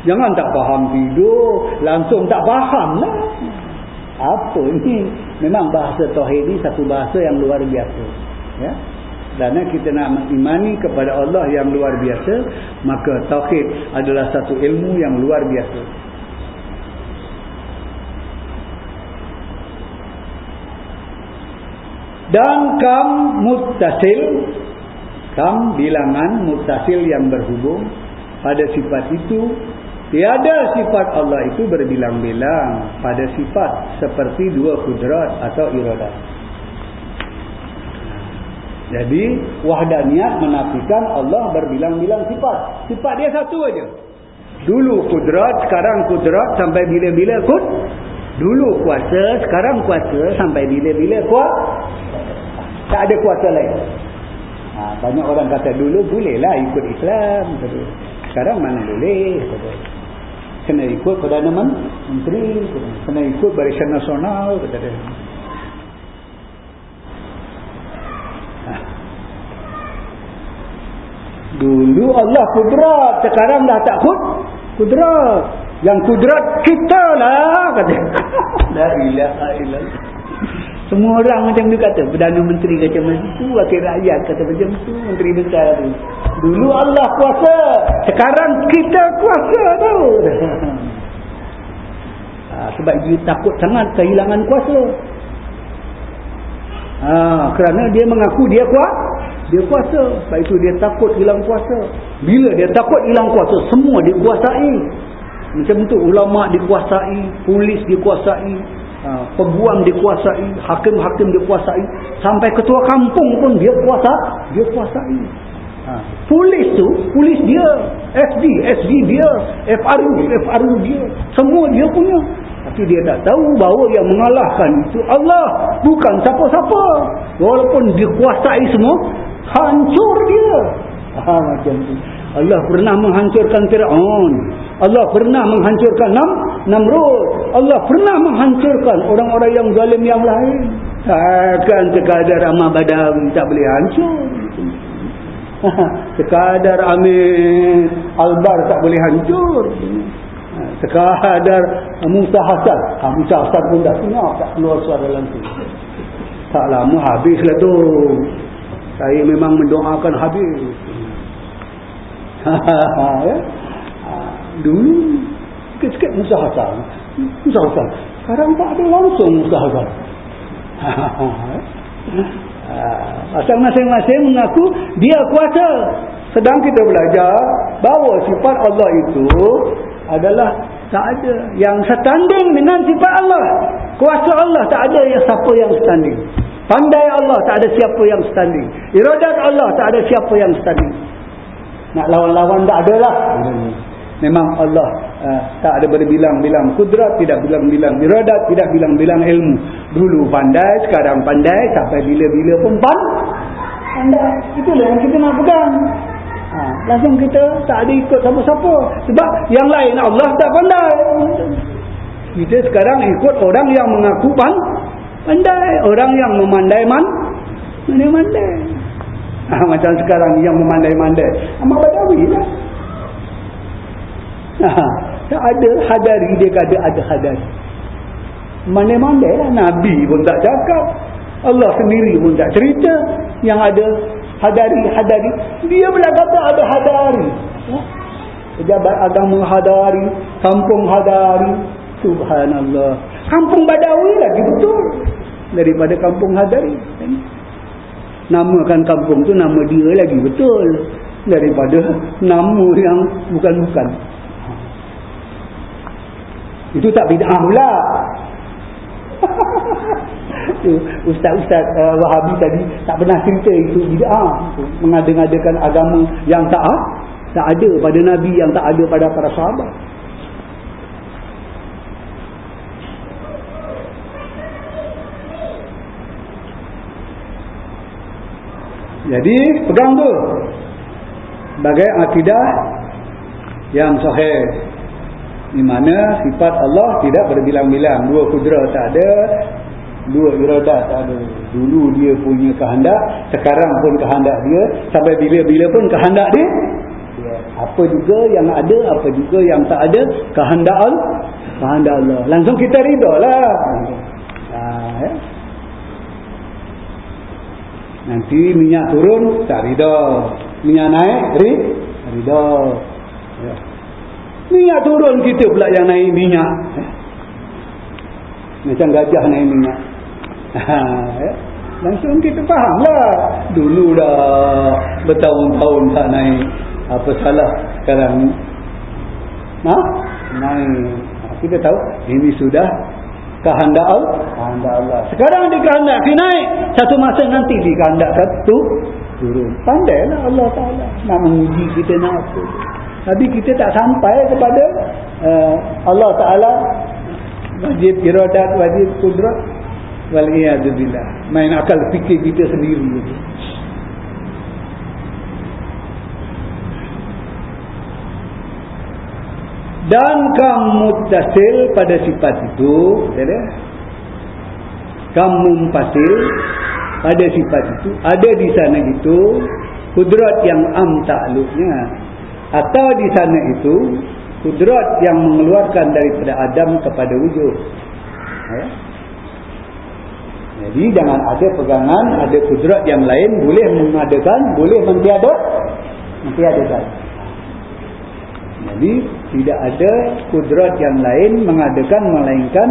Jangan tak faham tidur. Langsung tak faham lah. Apa ni? Memang bahasa Tauhid ni satu bahasa yang luar biasa. Ya? Dan kita nak mengimani kepada Allah yang luar biasa. Maka Tauhid adalah satu ilmu yang luar biasa. Dan kam muttasil kam bilangan muttasil yang berhubung pada sifat itu tiada sifat Allah itu berbilang-bilang pada sifat seperti dua kudrat atau iradah jadi wahdaniyat menafikan Allah berbilang-bilang sifat. Sifat dia satu aja. Dulu kudrat sekarang kudrat sampai bila-bila kud dulu kuasa sekarang kuasa sampai bila-bila kuasa tak ada kuasa lain. Ha, banyak orang kata dulu bolehlah ikut Islam. Kata. Sekarang mana boleh. Kata. Kena ikut Perdana Menteri. Kata. Kena ikut Barisan Nasional. Kata ha. Dulu Allah kudrat. Sekarang dah tak kud. Kudrat. Yang kudrat kita lah. Kata. La ilaha illallah. Semua orang macam tu kata. Perdana Menteri kata macam tu. Wakil rakyat kata macam tu. Menteri besar tu. Dulu Allah kuasa. Sekarang kita kuasa tau. ha, sebab dia takut sangat kehilangan kuasa. Ha, kerana dia mengaku dia kuat, dia kuasa. Sebab itu dia takut hilang kuasa. Bila dia takut hilang kuasa, semua dikuasai. Macam tu ulama dikuasai, polis dikuasai, ha, peguam dikuasai, hakim-hakim dikuasai, sampai ketua kampung pun dia kuasa, dia kuasai. Ha. Polis tu, polis dia, FD, SD dia, FRU, FRU dia, semua dia punya. Tapi dia tak tahu bahawa yang mengalahkan itu Allah, bukan siapa-siapa. Walaupun dikuasai semua, hancur dia. Ha, macam tu. Allah pernah menghancurkan Fir'aun. Allah pernah menghancurkan Nam Namrud. Allah pernah menghancurkan orang-orang yang zalim yang lain. Takkan sekadar Amal Badawi tak boleh hancur. sekadar Amir Albar tak boleh hancur. Sekadar Musa Hasan. Ha, Musa Hasan pun dah senyap tak keluar suara langsung. Tak lama habislah tu. Saya memang mendoakan habis. ya? Dulu sikit-sikit Musa Hasan. Musa Hasan. Sekarang tak ada langsung Musa Hasan. Asal masing-masing mengaku dia kuasa. Sedang kita belajar bahawa sifat Allah itu adalah tak ada yang setanding dengan sifat Allah. Kuasa Allah tak ada yang siapa yang setanding. Pandai Allah tak ada siapa yang standing. Iradat Allah tak ada siapa yang standing. Nak lawan-lawan tak ada lah. Memang Allah uh, tak ada berbilang-bilang. Kudrat tidak bilang-bilang. Iradat tidak bilang-bilang ilmu. Dulu pandai, sekarang pandai. Sampai bila-bila pun pan. Pandai. Itulah yang kita nak pegang. Ha, langsung kita tak ada ikut siapa-siapa. Sebab yang lain Allah tak pandai. Kita sekarang ikut orang yang mengaku pandai. Orang yang memandai man. Mandai-mandai. Ha, macam sekarang yang memandai-mandai. Amat badawi lah. Ha, tak ada hadari. Dia kata ada hadari. Mandai-mandai lah. Nabi pun tak cakap. Allah sendiri pun tak cerita. Yang ada hadari-hadari. Dia pula kata ada hadari. Pejabat agama hadari. Kampung hadari. Subhanallah. Kampung Badawi lagi betul. Daripada kampung Hadari. Namakan kampung tu nama dia lagi betul. Daripada nama yang bukan-bukan. Itu tak bid'ah pula. Ustaz-ustaz uh, Wahabi tadi tak pernah cerita itu bid'ah. Mengada-ngadakan agama yang tak tak ada pada Nabi yang tak ada pada para sahabat. Jadi pegang tu. Sebagai akidah yang sahih. Di mana sifat Allah tidak berbilang-bilang. Dua kudra tak ada. Dua iradat tak ada. Dulu dia punya kehendak. Sekarang pun kehendak dia. Sampai bila-bila pun kehendak dia. Apa juga yang ada. Apa juga yang tak ada. Kehendak Allah. Kehendak Allah. Langsung kita ridha lah. Ha, ya. Nanti minyak turun, tak rida. Minyak naik, ri, rida. Ya. Minyak turun, kita pula yang naik minyak. Ya. Macam gajah naik minyak. ya. Langsung kita faham lah. Dulu dah bertahun-tahun tak naik. Apa salah sekarang ni? Ha? Naik. Kita tahu, ini sudah. Kehendak Allah. Sekarang dikehendaki naik, satu masa nanti dikehendakkan tu turun. Pandailah Allah Taala nak menguji kita nak apa. Tapi kita tak sampai kepada uh, Allah Taala wajib iradat, wajib kudrat. Waliyadzubillah. Main akal fikir kita sendiri. dan kamu tasil pada sifat itu ada kamu pasil pada sifat itu ada di sana itu kudrat yang am takluknya atau di sana itu kudrat yang mengeluarkan daripada Adam kepada wujud ya? jadi jangan ada pegangan ada kudrat yang lain boleh mengadakan boleh mentiada mentiadakan jadi tidak ada kudrat yang lain mengadakan melainkan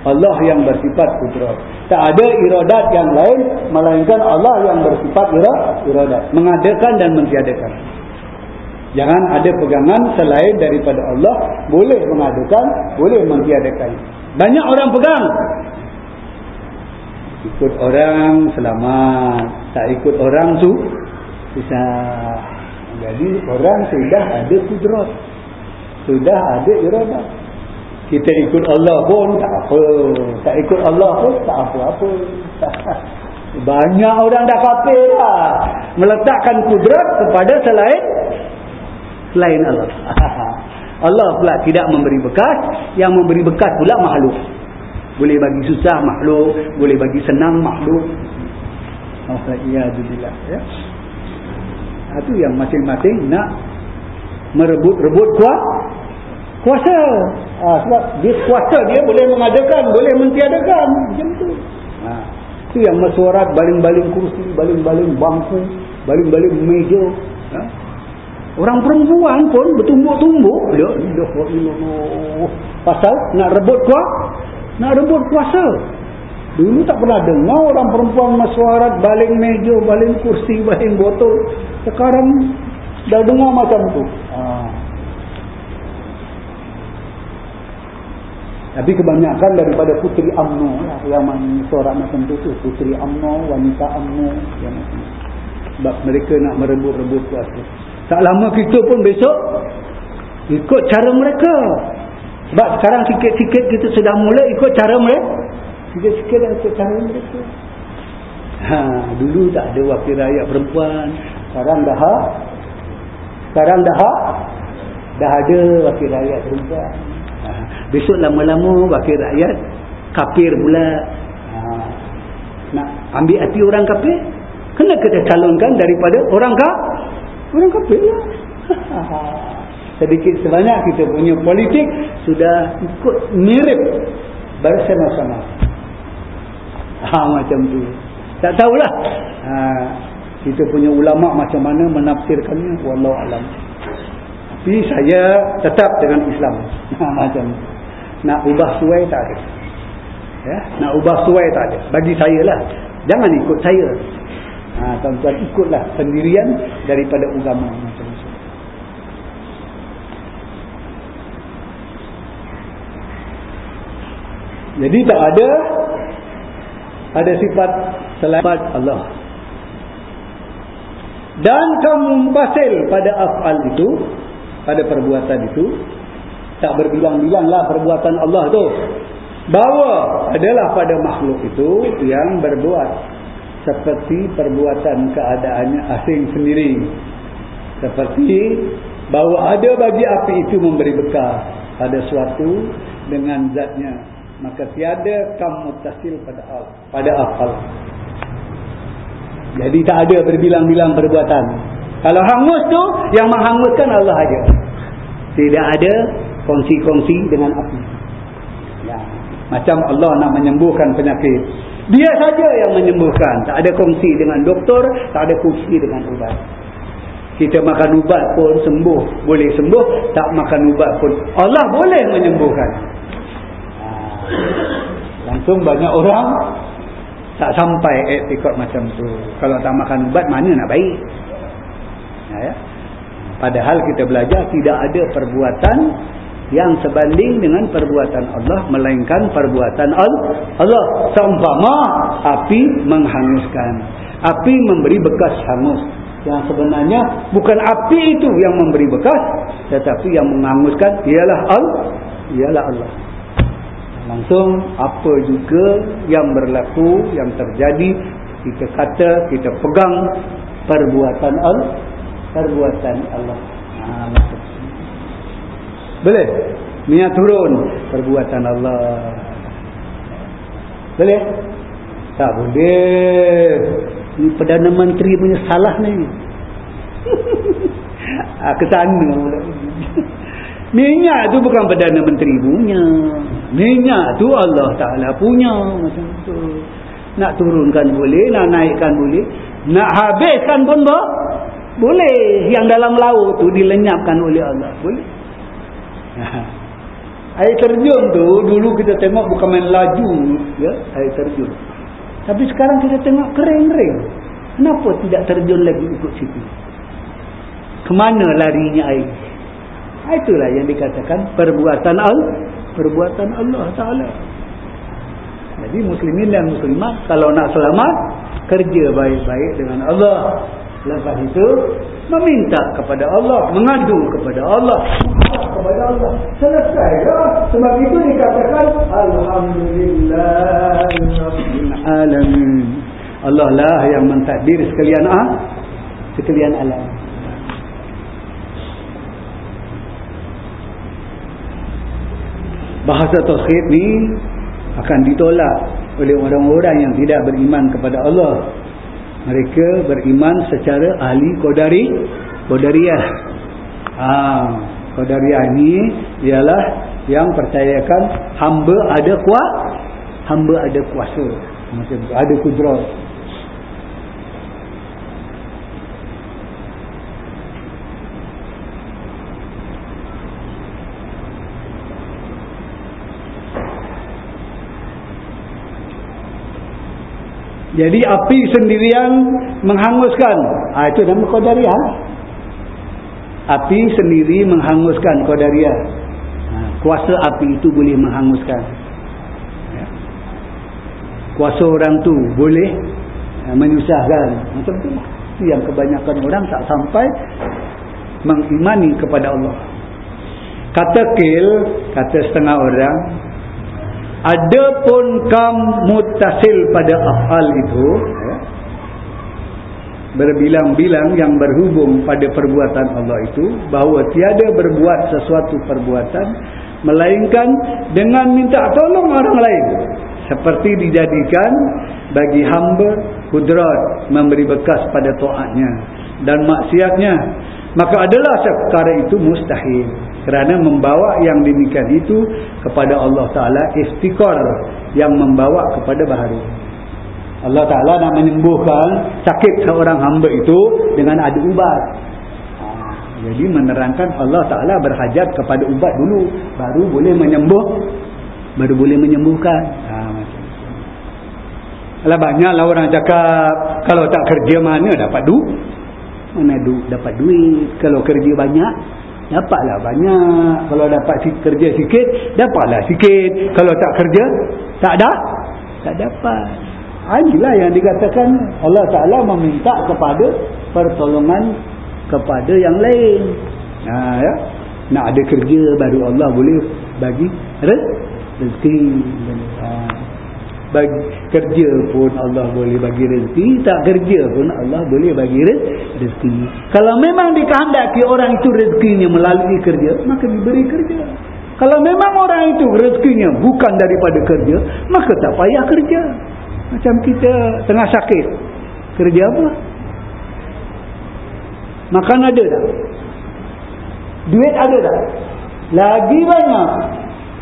Allah yang bersifat kudrat. Tak ada iradat yang lain melainkan Allah yang bersifat iradat, mengadakan dan mentiadakan. Jangan ada pegangan selain daripada Allah boleh mengadakan, boleh mentiadakan. Banyak orang pegang. Ikut orang selamat, tak ikut orang tu bisa. Jadi orang sudah ada kudrat. Sudah ada iradat. Kita ikut Allah pun tak apa. Tak ikut Allah pun tak apa-apa. Banyak orang dah kafir lah. Meletakkan kudrat kepada selain selain Allah. Allah pula tidak memberi bekas, yang memberi bekas pula makhluk. Boleh bagi susah makhluk, boleh bagi senang makhluk. Allah ya. Itu yang masing-masing nak merebut-rebut kuat kuasa. Ha, sebab dia kuasa dia boleh mengadakan, boleh mentiadakan macam tu. Ha, itu yang mesuarat baling-baling kursi, baling-baling bangku, baling-baling meja. Ha? Orang perempuan pun bertumbuk-tumbuk. Dah pasal nak rebut kuat nak rebut kuasa. Dulu tak pernah dengar orang perempuan mesuarat baling meja baling kursi baling botol. Sekarang dah dengar macam tu. Ha. tapi kebanyakan daripada puteri amno lah, yang mesuarat macam tu tu. Puteri amno wanita amno yang sebab mereka nak merebut-rebut kuasa tak lama kita pun besok ikut cara mereka. Sebab sekarang sikit-sikit kita sudah mula ikut cara mereka. Sikit-sikit dah ikut cara mereka. Ha, dulu tak ada wakil rakyat perempuan. Sekarang dah sekarang dah dah ada wakil rakyat perempuan. Ha, besok lama-lama wakil rakyat kafir pula. Ha, nak ambil hati orang kafir? Kena kita calonkan daripada orang kafir. Orang kafir lah. Sedikit sebanyak kita punya politik sudah ikut mirip bersama-sama. Ha, macam tu. Tak tahulah. Ha, kita punya ulama macam mana menafsirkannya. Wallahu alam. Tapi saya tetap dengan Islam. Ha, macam tu. Nak ubah suai tak ada. Ya? Nak ubah suai tak ada. Bagi saya lah. Jangan ikut saya. Ha, tuan-tuan ikutlah pendirian daripada agama macam. Jadi tak ada ada sifat selain Allah. Dan kamu basil pada afal itu, pada perbuatan itu, tak berbilang-bilanglah perbuatan Allah tu. Bahawa adalah pada makhluk itu yang berbuat seperti perbuatan keadaannya asing sendiri. Seperti bahawa ada bagi api itu memberi bekas pada suatu dengan zatnya. Maka tiada kamu tasil pada al, pada akal jadi tak ada berbilang-bilang perbuatan. Kalau hangus tu yang menghanguskan Allah aja. Tidak ada kongsi-kongsi dengan api. Ya. macam Allah nak menyembuhkan penyakit dia saja yang menyembuhkan. Tak ada kongsi dengan doktor, tak ada kongsi dengan ubat. Kita makan ubat pun sembuh, boleh sembuh, tak makan ubat pun Allah boleh menyembuhkan. Ha. Langsung banyak orang tak sampai etikot macam tu. Kalau tak makan ubat mana nak baik? Ya, ya. Padahal kita belajar tidak ada perbuatan yang sebanding dengan perbuatan Allah melainkan perbuatan Allah. Seumpama api menghanguskan api memberi bekas hangus. Yang sebenarnya bukan api itu yang memberi bekas tetapi yang menghanguskan ialah Allah ialah Allah. Langsung apa juga yang berlaku yang terjadi kita kata kita pegang perbuatan Allah perbuatan Allah. Ha, boleh? Niat turun perbuatan Allah. Boleh? Tak boleh. Ini Perdana Menteri punya salah ni. ah, ke sana. Minyak tu bukan Perdana Menteri punya. Minyak tu Allah Ta'ala punya. Macam tu. Nak turunkan boleh, nak naikkan boleh. Nak habiskan pun boleh. Yang dalam laut tu dilenyapkan oleh Allah. Boleh. air terjun tu dulu kita tengok bukan main laju ya air terjun Tapi sekarang kita tengok kering-kering. Kenapa tidak terjun lagi ikut situ? Kemana larinya air? Ha, itulah yang dikatakan perbuatan Allah. Perbuatan Allah Ta'ala. Jadi muslimin dan muslimat kalau nak selamat, kerja baik-baik dengan Allah. Lepas itu meminta kepada Allah, mengadu kepada Allah, kepada Allah. Selesai ya. Sebab itu dikatakan alhamdulillahirabbil. Allah lah yang mentakdir sekalian ah sekalian alam. Bahasa tauhid ni akan ditolak oleh orang-orang yang tidak beriman kepada Allah mereka beriman secara ahli kodari kodariyah ha, kodariyah ni ialah yang percayakan hamba ada kuat hamba ada kuasa. Macam ada kudrat Jadi api sendirian menghanguskan. Ha, itu nama Qadariyah. Api sendiri menghanguskan Qadariyah. Ha, kuasa api itu boleh menghanguskan. Ya. Kuasa orang tu boleh ha, menyusahkan. Macam tu Itu yang kebanyakan orang tak sampai mengimani kepada Allah. Kata kil, kata setengah orang, Adapun kam mutasil pada afal itu ya, berbilang-bilang yang berhubung pada perbuatan Allah itu bahawa tiada berbuat sesuatu perbuatan melainkan dengan minta tolong orang lain. Seperti dijadikan bagi hamba kudrat memberi bekas pada taatnya dan maksiatnya maka adalah perkara itu mustahil. Kerana membawa yang demikian itu kepada Allah Ta'ala istikor yang membawa kepada bahari. Allah Ta'ala nak menyembuhkan sakit seorang hamba itu dengan ada ubat. Ha, jadi menerangkan Allah Ta'ala berhajat kepada ubat dulu baru boleh menyembuh baru boleh menyembuhkan. Ha, Alah banyaklah orang cakap kalau tak kerja mana dapat du mana du dapat duit. Kalau kerja banyak dapatlah banyak. Kalau dapat kerja sikit dapatlah sikit. Kalau tak kerja tak ada tak dapat. Ha, inilah yang dikatakan Allah Ta'ala meminta kepada pertolongan kepada yang lain. Ha, ya? nak ada kerja baru Allah boleh bagi rezeki. Ha bagi kerja pun Allah boleh bagi rezeki tak kerja pun Allah boleh bagi rezeki. Kalau memang dikehendaki orang itu rezekinya melalui kerja maka diberi kerja. Kalau memang orang itu rezekinya bukan daripada kerja maka tak payah kerja. Macam kita tengah sakit kerja apa? Makan ada tak? Duit ada tak? Lagi banyak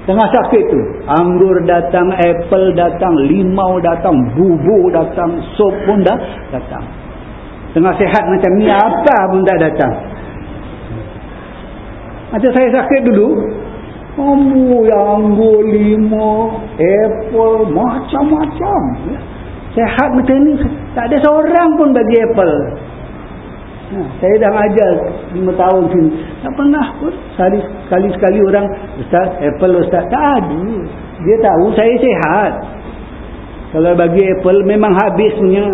Tengah sakit tu. Anggur datang, apple datang, limau datang, bubu datang, sop pun dah datang. Tengah sehat macam ni, apa pun tak datang. Macam saya sakit dulu. Ambu yang anggur, limau, apple, macam-macam. Sehat macam ni, tak ada seorang pun bagi apple. Ha, saya dah ajar 5 tahun sini. Tak pernah pun. Sekali-sekali orang, Ustaz, apple Ustaz. Tak ada. Dia tahu saya sihat. Kalau bagi apple memang habis punya.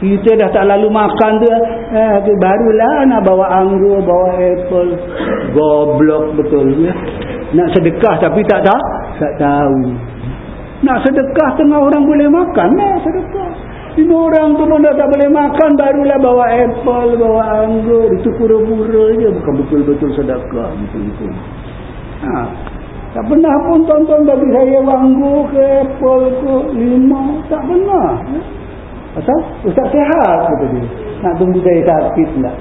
Kita dah tak lalu makan tu. Eh, barulah nak bawa anggur, bawa apple. Goblok betul. Ya. Nak sedekah tapi tak tahu. Tak tahu. Nak sedekah tengah orang boleh makan. Nak sedekah. Ini orang tu pun dah tak boleh makan barulah bawa apple, bawa anggur. Itu pura-pura je. Bukan betul-betul sedekah. Betul-betul. Ha. Tak pernah pun tonton bagi saya anggur ke apple ke lima. Tak pernah. Ya? Asal? Ustaz sehat kata dia. Nak tunggu saya sakit. Ya,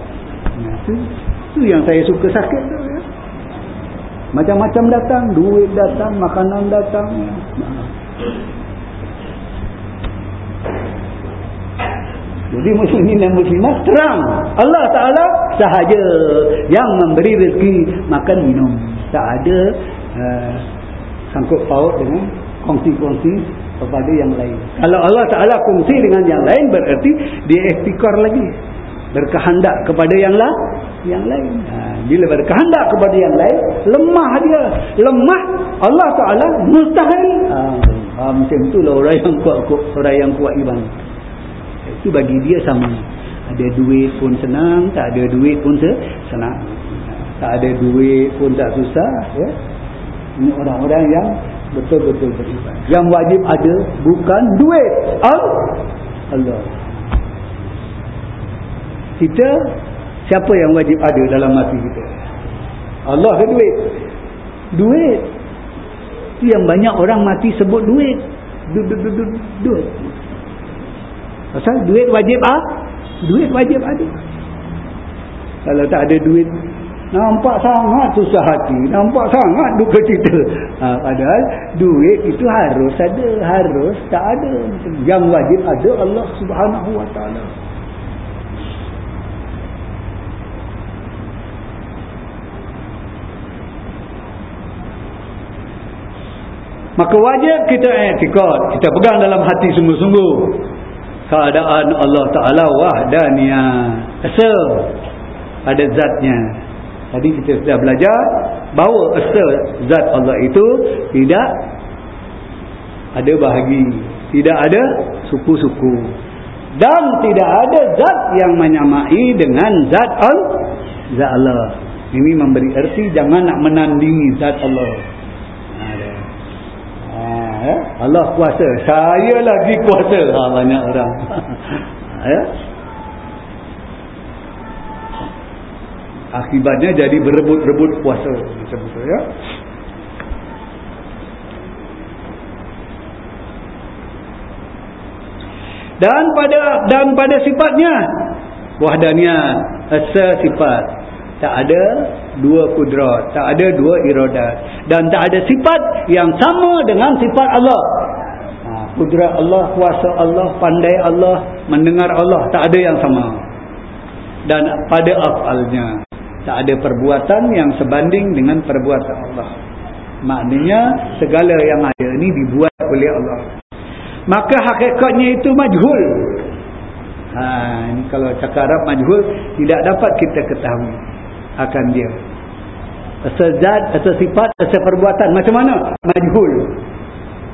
itu, itu yang saya suka sakit tu. Ya? Macam-macam datang. Duit datang, makanan datang. Ya. Jadi muslimin dan muslimat terang. Allah Ta'ala sahaja yang memberi rezeki makan minum. Tak ada uh, sangkut paut dengan kongsi-kongsi kepada yang lain. Kalau Allah Ta'ala kongsi dengan yang lain berarti dia ikhtikar lagi. Berkehendak kepada yang lah, yang lain. Ha, bila berkehendak kepada yang lain, lemah dia. Lemah Allah Ta'ala mustahil. Ha, ha, macam itulah orang yang kuat, orang yang kuat iman. Itu bagi dia sama. Ada duit pun senang, tak ada duit pun senang. Tak ada duit pun tak susah. Ya? Ini orang-orang yang betul-betul beriman. Yang wajib ada bukan duit. Allah. Kita siapa yang wajib ada dalam hati kita? Allah ke duit? Duit. Yang banyak orang mati sebut duit. Du, du, du, du, duit. Pasal duit wajib ah? Duit wajib ada. Kalau tak ada duit Nampak sangat susah hati. Nampak sangat duka cita. Ha, padahal duit itu harus ada. Harus tak ada. Yang wajib ada Allah subhanahu wa ta'ala. Maka wajib kita etikot. Kita pegang dalam hati sungguh-sungguh. Keadaan Allah Ta'ala wahdaniyah. Asal. Ada zatnya. Tadi kita sudah belajar bahawa asal zat Allah itu tidak ada bahagi, tidak ada suku-suku. Dan tidak ada zat yang menyamai dengan. Zat Allah. Ini memberi erti jangan nak menandingi zat Allah. Ya? Allah kuasa. Saya lagi kuasa. Ha, banyak orang. ya? akibatnya jadi berebut-rebut puasa macam itu ya dan pada dan pada sifatnya wahdaniyah asal sifat tak ada dua kudrat tak ada dua iradat dan tak ada sifat yang sama dengan sifat Allah. Ha, kudrat Allah kuasa Allah pandai Allah mendengar Allah. Tak ada yang sama. Dan pada afalnya tak ada perbuatan yang sebanding dengan perbuatan Allah. Maknanya segala yang ada ini dibuat oleh Allah. Maka hakikatnya itu majhul. Ha, ini kalau cakap Arab majhul tidak dapat kita ketahui akan dia asal zat, asal sifat, asal perbuatan. Macam mana? majhul.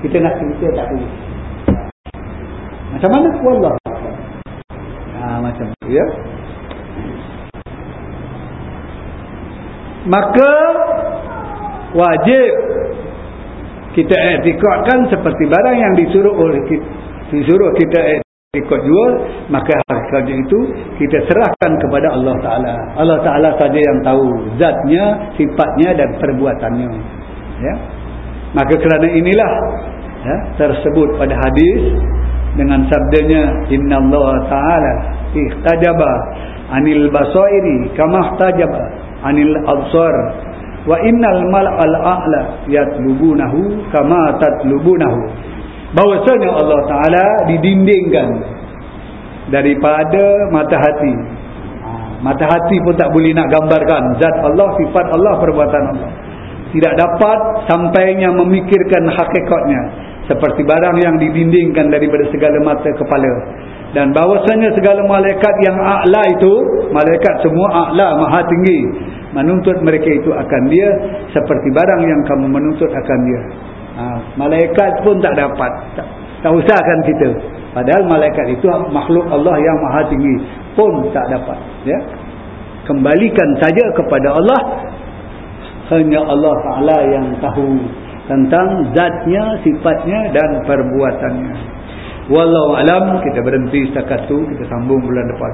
Kita nak cerita tak boleh macam mana? Wallah. Ha, macam tu ya. Maka wajib kita etikatkan seperti barang yang disuruh oleh kita disuruh kita ikut jual maka hakikatnya itu kita serahkan kepada Allah Ta'ala. Allah Ta'ala saja yang tahu zatnya, sifatnya dan perbuatannya. Ya? Maka kerana inilah ya, tersebut pada hadis dengan sabdanya Inna Allah Ta'ala ihtajaba anil basairi kama ihtajaba anil absar wa innal mal'al a'la yatlubunahu kama tatlubunahu bahwasanya Allah taala didindingkan daripada mata hati. Ha, mata hati pun tak boleh nak gambarkan zat Allah sifat Allah perbuatan Allah. Tidak dapat sampainya memikirkan hakikatnya seperti barang yang didindingkan daripada segala mata kepala. Dan bahwasanya segala malaikat yang a'la itu malaikat semua a'la maha tinggi menuntut mereka itu akan dia seperti barang yang kamu menuntut akan dia ha, malaikat pun tak dapat. Tak, tak usahkan kita. Padahal malaikat itu makhluk Allah yang maha tinggi. Pun tak dapat ya. Kembalikan saja kepada Allah. Hanya Allah Ta'ala yang tahu tentang zatnya, sifatnya dan perbuatannya. Wallahu alam kita berhenti setakat tu kita sambung bulan depan.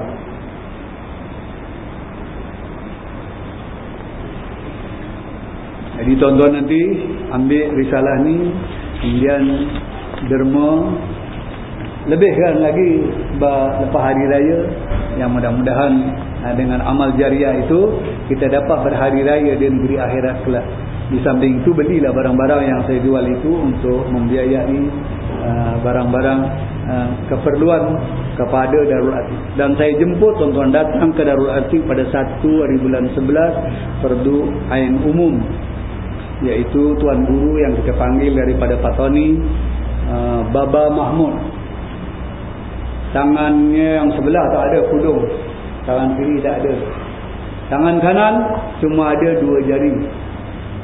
Jadi tuan-tuan nanti ambil risalah ni kemudian derma lebihkan lagi lepas hari raya yang mudah-mudahan dengan amal jariah itu kita dapat berhari raya di negeri akhirat kelak. Di samping itu belilah barang-barang yang saya jual itu untuk membiayai uh, barang-barang uh, keperluan kepada Darul Arti. Dan saya jemput tuan-tuan datang ke Darul Arti pada 1 hari bulan 11 perdu Ain Umum. Iaitu Tuan Guru yang kita panggil daripada Patoni uh, Baba Mahmud. Tangannya yang sebelah tak ada kudung tangan kiri tak ada. Tangan kanan cuma ada dua jari.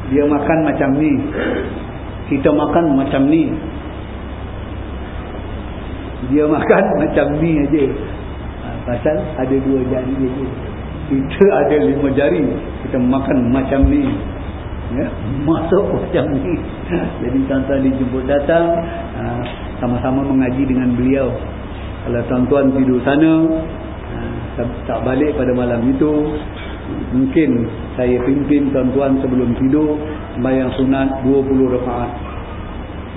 Dia makan macam ni kita makan macam ni. Dia makan macam ni aja ha, pasal ada dua jari aja kita ada lima jari kita makan macam ni ya masuk macam ni. Jadi tuan-tuan dijemput datang ha, sama-sama mengaji dengan beliau. Kalau tuan-tuan tidur sana ha, tak balik pada malam itu mungkin saya pimpin tuan-tuan sebelum tidur sembahyang sunat 20 rakaat.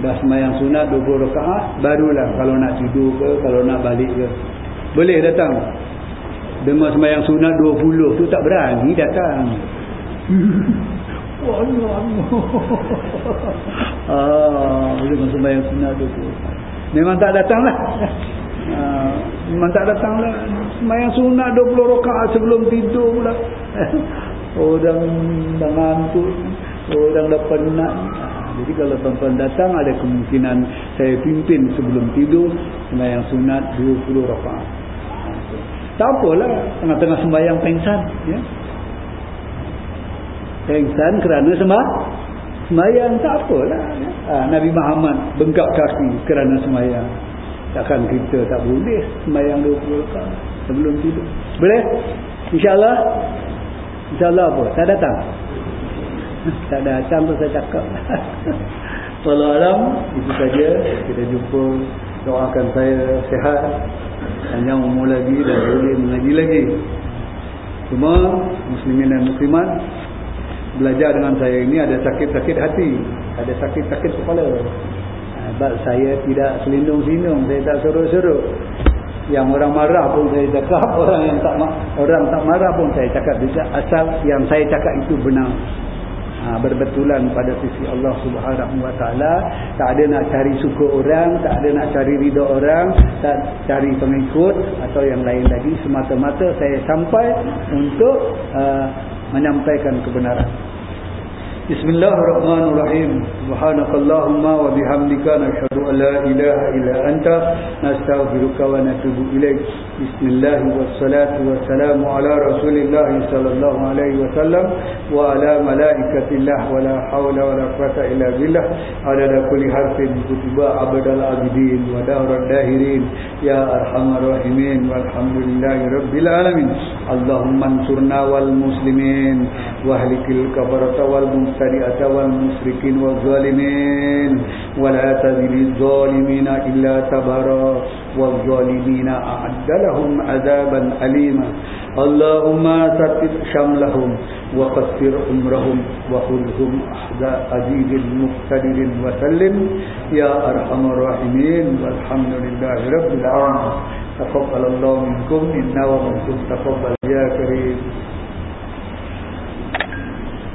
Dah sembahyang sunat 20 rakaat barulah kalau nak tidur ke kalau nak balik ke. Boleh datang. Dengar sembahyang sunat 20 tu tak berani datang Allah ah dengar sembahyang sunat 20 memang tak datang lah Ah, memang tak datang lah semayang sunat 20 rakaat sebelum tidur pula. Orang dah ngantuk. Orang dah penat. Ah, jadi kalau tuan-tuan datang ada kemungkinan saya pimpin sebelum tidur semayang sunat 20 rakaat. Tak apalah. Tengah-tengah sembahyang pengsan ya pengsan kerana sembah sembahyang tak apalah. Ha, Nabi Muhammad bengkak kaki kerana sembahyang takkan kita tak boleh sembahyang 20 rakaat sebelum tidur. Boleh? Insyaallah. Insyaallah apa? Tak datang? Tak datang tu saya cakap. Walau alam. Itu saja. Kita jumpa. Doakan saya sehat panjang umur lagi dan boleh mengaji lagi. Cuma muslimin dan muslimat belajar dengan saya ini ada sakit-sakit hati ada sakit-sakit kepala. Sebab saya tidak selindung-selindung saya tak suruh-suruh yang orang marah pun saya cakap orang yang tak orang tak marah pun saya cakap juga asal yang saya cakap itu benar. Ha, berbetulan pada sisi Allah subhanahu wa ta'ala tak ada nak cari suka orang tak ada nak cari ridha orang tak cari pengikut atau yang lain lagi. Semata-mata saya sampai untuk uh, menyampaikan kebenaran بسم الله الرحمن الرحيم سبحانك اللهم وبحمدك نشهد أن لا إله إلا أنت نستغفرك ونتوب إليك بسم الله والصلاة والسلام على رسول الله صلى الله عليه وسلم وعلى ملائكة الله ولا حول ولا قوة إلا بالله عدد كل حرف كتب عبد العابدين ودهر الداهرين يا أرحم الراحمين والحمد لله رب العالمين اللهم انصرنا والمسلمين واهلك الكفرة والمسلمين المبتدئة والمشركين والظالمين ولا تزل الظالمين إلا تبرا والظالمين أعد لهم عذابا أليما. اللهم ثبت شملهم وقصر عمرهم وخذهم أحدى عزيز مقتدر وسلم. يا أرحم الراحمين والحمد لله رب العالمين. تقبل الله منكم إنا ومنكم تقبل يا كريم.